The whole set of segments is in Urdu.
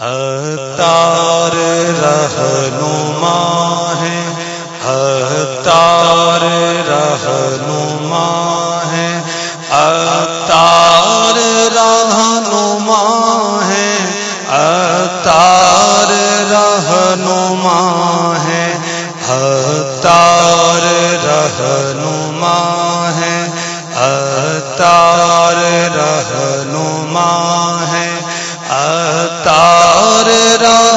اتار رہنما ہے اتار رہنما ہے اتار رہنما ہے اتار رہنما ہے اتار رہنما ہے اتار رہنما ہے۔ ہمارا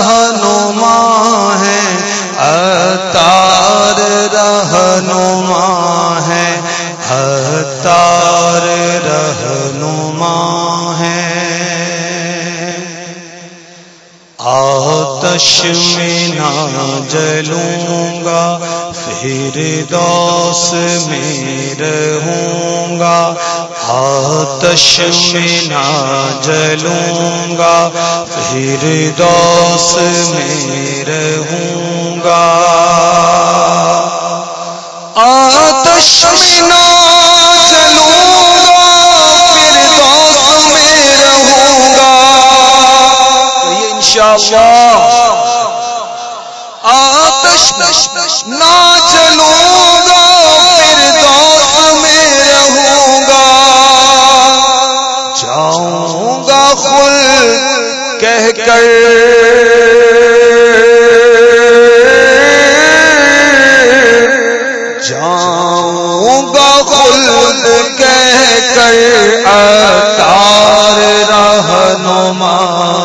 آتش میں نہ جلوں گا پھر دوس میں رہوں گا۔ آتش میں نہ جلوں گا پھر دوس میں رہوں گا۔ آتش میں یہ آتش نہ چلوں گا، پھر دوست میں رہوں گا۔ جاؤں گا خل کہہ کر۔ جاؤں گا خل کہہ کر۔ اتار رہنما۔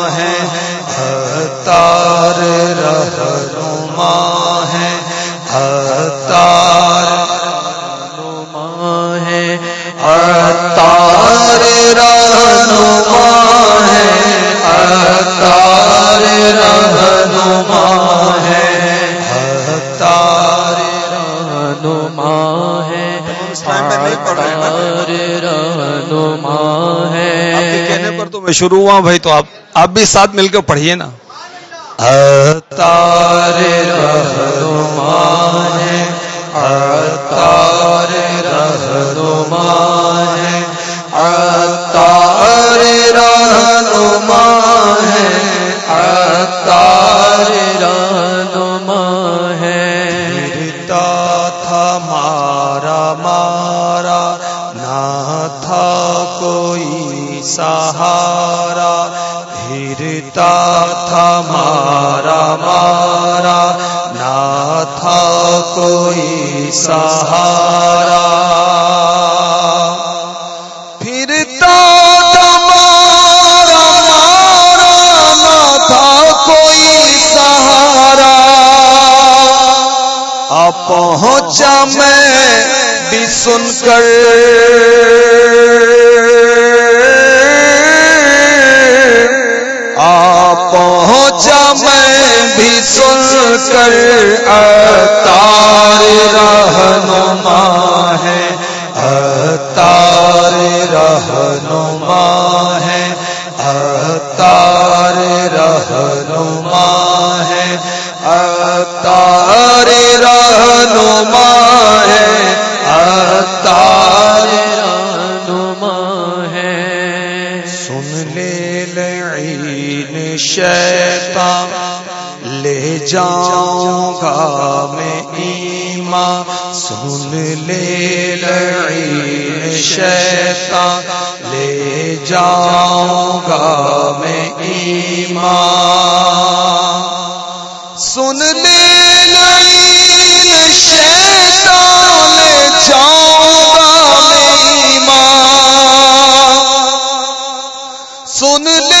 اتار رہنما ہے اتار رہنما ہے۔ اتار رہنما ہے رہنما ہے۔ کہنے پر تو میں شروع ہوا بھائی تو آپ آپ بھی ساتھ مل کے پڑھیے نا۔ اتار رہنما ہے اتار رہنما ہے اتار رہنما ہے اتار رہنما ہے۔ گرتا تھا مارا مارا، نہ تھا کوئی سہارا۔ پھرتا تھا مارا مارا کوئی سہارا۔ پھرتا تھا مارا مارا نہ تھا کوئی سہارا۔ آ پہنچا میں بھی سن کر۔ پہنچا میں بھی سن کر اتار رہنما ہے اتار رہنما ہے اتار رہنما ہے اتار رہنما لے جاؤں گا میں ایمان۔ سن لے لعین شیطان۔ لے جاؤں گا میں ایمان۔ سن لے لعین شیطان۔ لے جاؤں گا میں ایمان۔ سن لے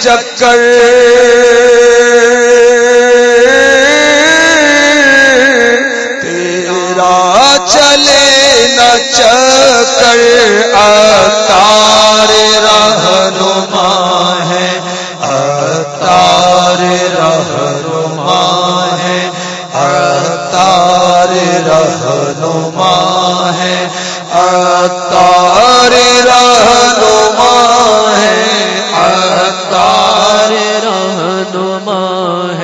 چکر۔ تیرا چلے نہ چکر اتار رہنما ہے اتار رہنما ہے اتار رہنما ہے اتار رہنما نما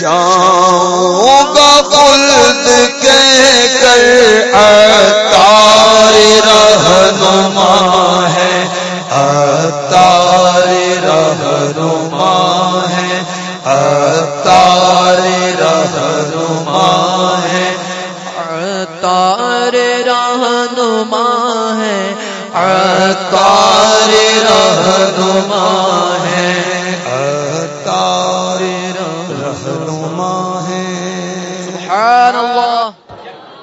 جاؤں گا خلد کہہ کر اتار رہنما ہے۔ اتار رہنما ہے۔ اتار رہنما ہے۔ تار رہنما ہے۔ تار رہنما